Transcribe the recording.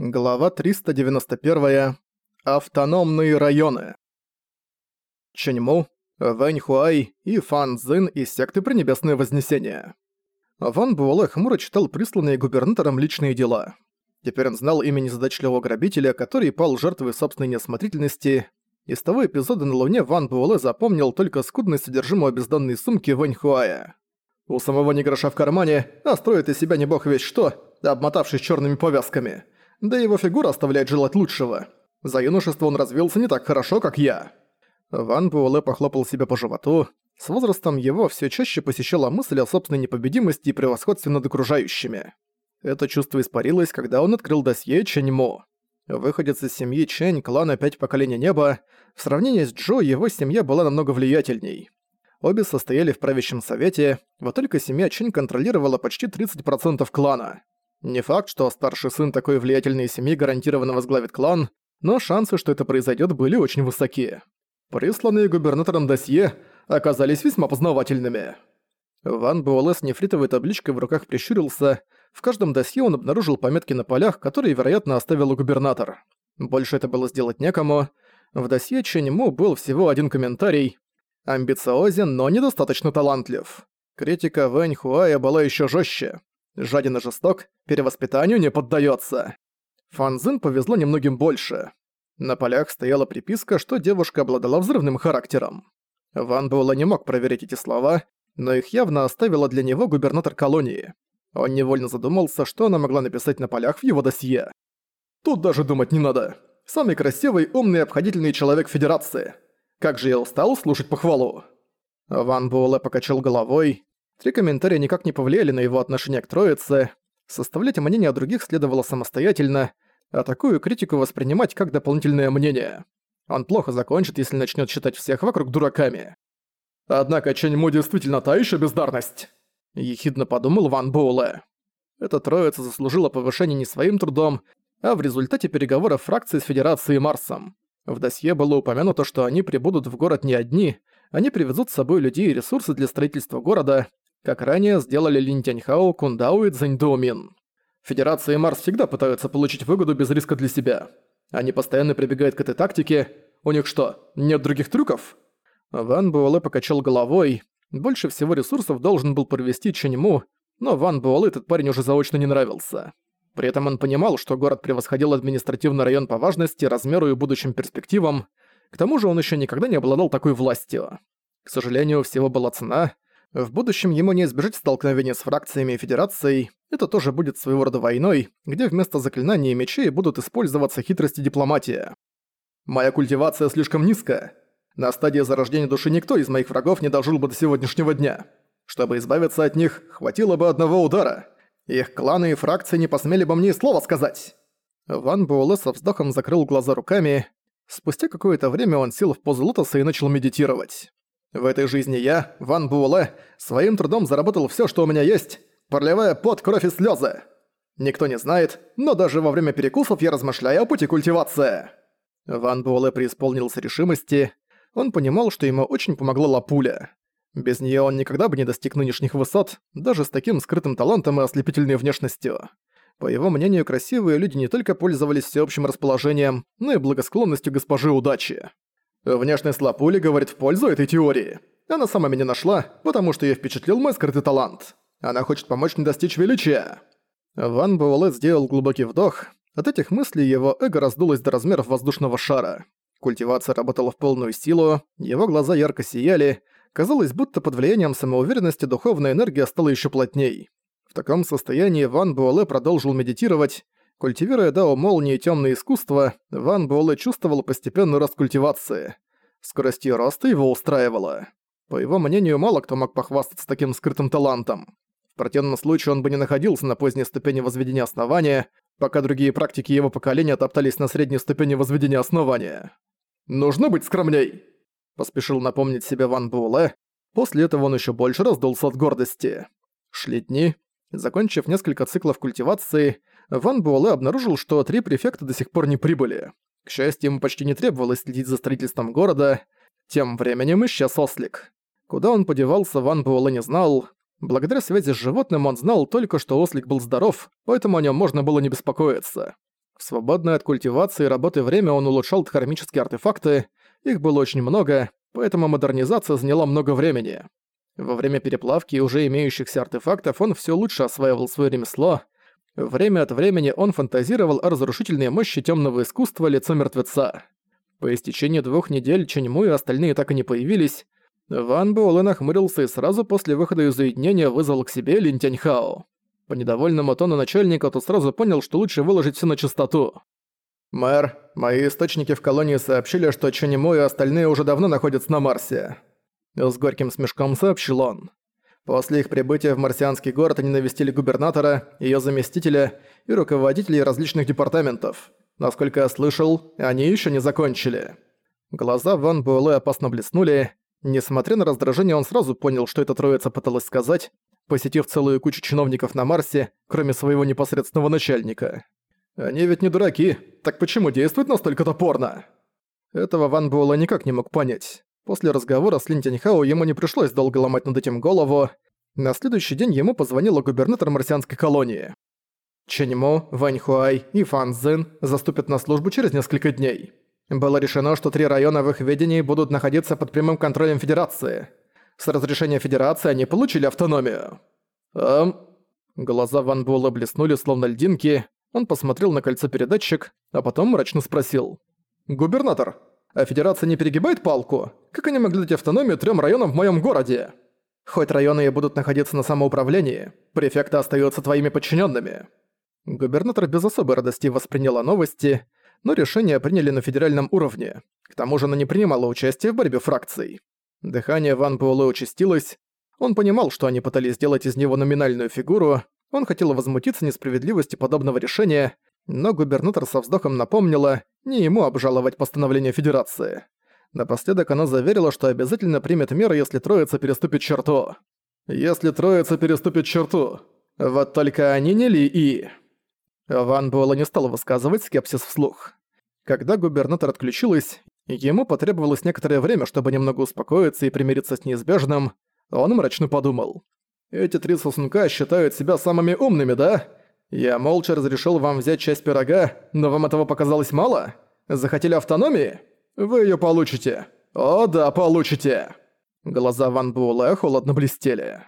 Глава 391. Автономные районы. Ченьму, Вэньхуай и Фан Цзин из секты Пренебесное Вознесение. Ван Буэлэ хмуро читал присланные губернатором личные дела. Теперь он знал имя незадачливого грабителя, который пал жертвой собственной неосмотрительности. Из того эпизода на Луне Ван Буэлэ запомнил только скудное содержимое бездонной сумки Вэньхуая. У самого не гроша в кармане, а строит из себя не бог весь что, обмотавшись черными повязками – да его фигура оставляет желать лучшего. За юношество он развился не так хорошо, как я. Ван Буэлэ похлопал себя по животу. С возрастом его все чаще посещала мысль о собственной непобедимости и превосходстве над окружающими. Это чувство испарилось, когда он открыл досье Чэньмо. Выходец из семьи Чэнь, клана «Пять поколений неба», в сравнении с Джо его семья была намного влиятельней. Обе состояли в правящем совете, вот только семья Чэнь контролировала почти 30% клана. Не факт, что старший сын такой влиятельной семьи гарантированно возглавит клан, но шансы, что это произойдет, были очень высоки. Присланные губернатором досье оказались весьма познавательными. Ван Буэлэ с нефритовой табличкой в руках прищурился. В каждом досье он обнаружил пометки на полях, которые, вероятно, оставил губернатор. Больше это было сделать некому. В досье Ченьму был всего один комментарий. Амбициозен, но недостаточно талантлив. Критика Вэнь Хуая была еще жестче жаден и жесток, перевоспитанию не поддается. Фанзин повезло немногим больше. На полях стояла приписка, что девушка обладала взрывным характером. Ван Буэлла не мог проверить эти слова, но их явно оставила для него губернатор колонии. Он невольно задумался, что она могла написать на полях в его досье. «Тут даже думать не надо. Самый красивый, умный обходительный человек Федерации. Как же я устал слушать похвалу!» Ван Буэлэ покачал головой, Три комментария никак не повлияли на его отношение к Троице. Составлять мнение о других следовало самостоятельно, а такую критику воспринимать как дополнительное мнение. Он плохо закончит, если начнет считать всех вокруг дураками. Однако Ченьму действительно та еще бездарность. Ехидно подумал Ван Боуле. Эта троица заслужила повышение не своим трудом, а в результате переговоров фракции с Федерацией Марсом. В досье было упомянуто, что они прибудут в город не одни, они привезут с собой людей и ресурсы для строительства города, как ранее сделали Лин Тяньхао, Кундау и Цзэньдоумин. Федерация и Марс всегда пытаются получить выгоду без риска для себя. Они постоянно прибегают к этой тактике. У них что, нет других трюков? Ван Буэлэ покачал головой. Больше всего ресурсов должен был провести Ченьму, но Ван Буэлэ этот парень уже заочно не нравился. При этом он понимал, что город превосходил административный район по важности, размеру и будущим перспективам. К тому же он еще никогда не обладал такой властью. К сожалению, всего была цена — в будущем ему не избежать столкновения с фракциями и федерацией, это тоже будет своего рода войной, где вместо заклинаний и мечей будут использоваться хитрости дипломатия. Моя культивация слишком низкая. На стадии зарождения души никто из моих врагов не дожил бы до сегодняшнего дня. Чтобы избавиться от них, хватило бы одного удара. Их кланы и фракции не посмели бы мне и слова сказать. Ван Буэлэ со вздохом закрыл глаза руками. Спустя какое-то время он сел в позу лотоса и начал медитировать. В этой жизни я, Ван Буэлэ, своим трудом заработал все, что у меня есть, проливая пот, кровь и слезы. Никто не знает, но даже во время перекусов я размышляю о пути культивации. Ван Буэлэ преисполнился решимости. Он понимал, что ему очень помогла Лапуля. Без нее он никогда бы не достиг нынешних высот, даже с таким скрытым талантом и ослепительной внешностью. По его мнению, красивые люди не только пользовались всеобщим расположением, но и благосклонностью госпожи удачи. Внешность Лапули говорит в пользу этой теории. Она сама меня нашла, потому что ее впечатлил мой скрытый талант. Она хочет помочь мне достичь величия. Ван Буэлэ сделал глубокий вдох. От этих мыслей его эго раздулось до размеров воздушного шара. Культивация работала в полную силу, его глаза ярко сияли. Казалось, будто под влиянием самоуверенности духовная энергия стала еще плотней. В таком состоянии Ван Буэлэ продолжил медитировать, Культивируя дао молнии и тёмное искусство, Ван Буэлэ чувствовал постепенный рост культивации. Скорость её роста его устраивала. По его мнению, мало кто мог похвастаться таким скрытым талантом. В противном случае он бы не находился на поздней ступени возведения основания, пока другие практики его поколения топтались на средней ступени возведения основания. «Нужно быть скромней!» Поспешил напомнить себе Ван Буэлэ. После этого он ещё больше раздулся от гордости. Шли дни. Закончив несколько циклов культивации, Ван Буэлэ обнаружил, что три префекта до сих пор не прибыли. К счастью, ему почти не требовалось следить за строительством города. Тем временем исчез ослик. Куда он подевался, Ван Буэлэ не знал. Благодаря связи с животным он знал только, что ослик был здоров, поэтому о нем можно было не беспокоиться. В свободное от культивации и работы время он улучшал дхармические артефакты, их было очень много, поэтому модернизация заняла много времени. Во время переплавки уже имеющихся артефактов он все лучше осваивал свое ремесло. Время от времени он фантазировал о разрушительной мощи темного искусства лицо мертвеца. По истечении двух недель Ченьму и остальные так и не появились. Ван Буэлэ нахмурился и сразу после выхода из уединения вызвал к себе Лин Тяньхао. По недовольному тону начальника тот сразу понял, что лучше выложить все на чистоту. «Мэр, мои источники в колонии сообщили, что Ченему и остальные уже давно находятся на Марсе». С горьким смешком сообщил он. После их прибытия в марсианский город они навестили губернатора, ее заместителя и руководителей различных департаментов. Насколько я слышал, они еще не закончили. Глаза Ван Буэлэ опасно блеснули. Несмотря на раздражение, он сразу понял, что эта троица пыталась сказать, посетив целую кучу чиновников на Марсе, кроме своего непосредственного начальника. Они ведь не дураки, так почему действуют настолько топорно? Этого Ван Буэлла никак не мог понять. После разговора с Лин Тяньхао ему не пришлось долго ломать над этим голову. На следующий день ему позвонила губернатор марсианской колонии. Ченьмо, Вань Хуай и Фан Цзин заступят на службу через несколько дней. Было решено, что три района в их ведении будут находиться под прямым контролем Федерации. С разрешения Федерации они получили автономию. Эм... Глаза Ван Буэлла блеснули, словно льдинки. Он посмотрел на кольцо-передатчик, а потом мрачно спросил. «Губернатор, а Федерация не перегибает палку? Как они могли дать автономию трем районам в моем городе? Хоть районы и будут находиться на самоуправлении, префекты остаются твоими подчиненными. Губернатор без особой радости восприняла новости, но решение приняли на федеральном уровне. К тому же она не принимала участия в борьбе фракций. Дыхание Ван Буэлэ участилось. Он понимал, что они пытались сделать из него номинальную фигуру. Он хотел возмутиться несправедливости подобного решения, но губернатор со вздохом напомнила, не ему обжаловать постановление Федерации. Напоследок она заверила, что обязательно примет меры, если Троица переступит черту. Если Троица переступит черту. Вот только они не ли и... Ван Буэлла не стал высказывать скепсис вслух. Когда губернатор отключилась, Ему потребовалось некоторое время, чтобы немного успокоиться и примириться с неизбежным. Он мрачно подумал. «Эти три сосунка считают себя самыми умными, да? Я молча разрешил вам взять часть пирога, но вам этого показалось мало? Захотели автономии? Вы её получите. О да, получите!» Глаза Ван Буэлэ холодно блестели.